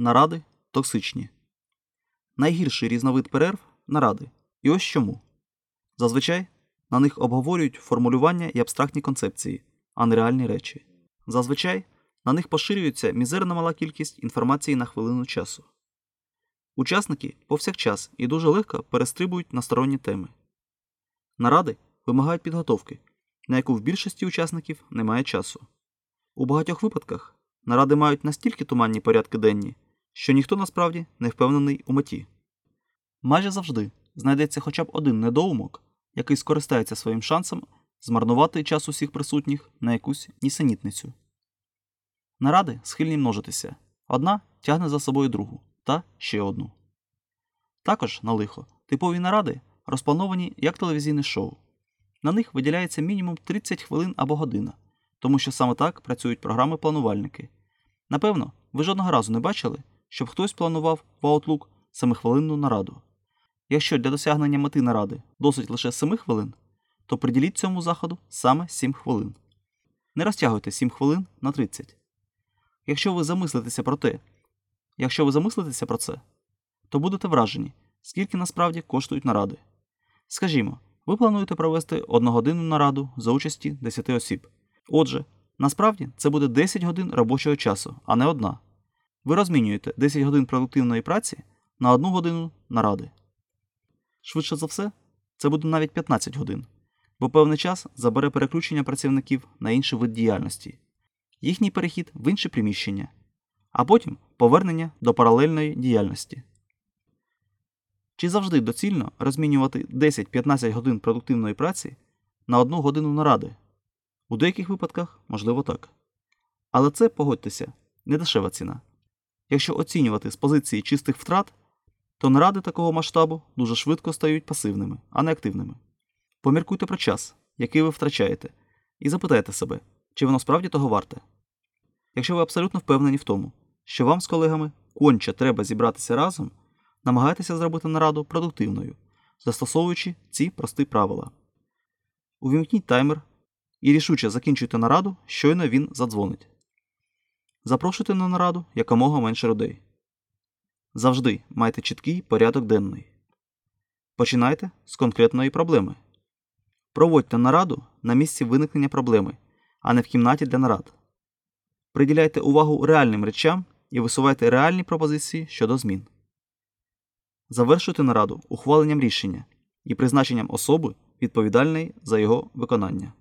Наради токсичні. Найгірший різновид перерв наради. І ось чому. Зазвичай на них обговорюють формулювання і абстрактні концепції, а не реальні речі. Зазвичай на них поширюється мізерна мала кількість інформації на хвилину часу. Учасники повсякчас і дуже легко перестрибують на сторонні теми. Наради вимагають підготовки, на яку в більшості учасників немає часу. У багатьох випадках наради мають настільки туманні порядки денні, що ніхто насправді не впевнений у меті. Майже завжди знайдеться хоча б один недоумок, який скористається своїм шансом змарнувати час усіх присутніх на якусь нісенітницю. Наради схильні множитися. Одна тягне за собою другу та ще одну. Також на лихо типові наради розплановані як телевізійне шоу. На них виділяється мінімум 30 хвилин або година, тому що саме так працюють програми-планувальники. Напевно, ви жодного разу не бачили, щоб хтось планував в Outlook семихвилинну нараду. Якщо для досягнення мети наради досить лише 7 хвилин, то приділіть цьому заходу саме 7 хвилин. Не розтягуйте 7 хвилин на 30. Якщо ви замислитеся про те, якщо ви замислитеся про це, то будете вражені, скільки насправді коштують наради. Скажімо, ви плануєте провести одногодинну нараду за участі 10 осіб. Отже, насправді це буде 10 годин робочого часу, а не одна. Ви розмінюєте 10 годин продуктивної праці на одну годину наради. Швидше за все, це буде навіть 15 годин, бо певний час забере переключення працівників на інший вид діяльності, їхній перехід в інше приміщення, а потім повернення до паралельної діяльності. Чи завжди доцільно розмінювати 10-15 годин продуктивної праці на одну годину наради? У деяких випадках можливо так. Але це, погодьтеся, не дешева ціна. Якщо оцінювати з позиції чистих втрат, то наради такого масштабу дуже швидко стають пасивними, а не активними. Поміркуйте про час, який ви втрачаєте, і запитайте себе, чи воно справді того варте. Якщо ви абсолютно впевнені в тому, що вам з колегами конче треба зібратися разом, намагайтеся зробити нараду продуктивною, застосовуючи ці прості правила. Увімкніть таймер і рішуче закінчуйте нараду, щойно він задзвонить. Запрошуйте на нараду якомога менше людей. Завжди майте чіткий порядок денний. Починайте з конкретної проблеми. Проводьте нараду на місці виникнення проблеми, а не в кімнаті для нарад. Приділяйте увагу реальним речам і висувайте реальні пропозиції щодо змін. Завершуйте нараду ухваленням рішення і призначенням особи, відповідальної за його виконання.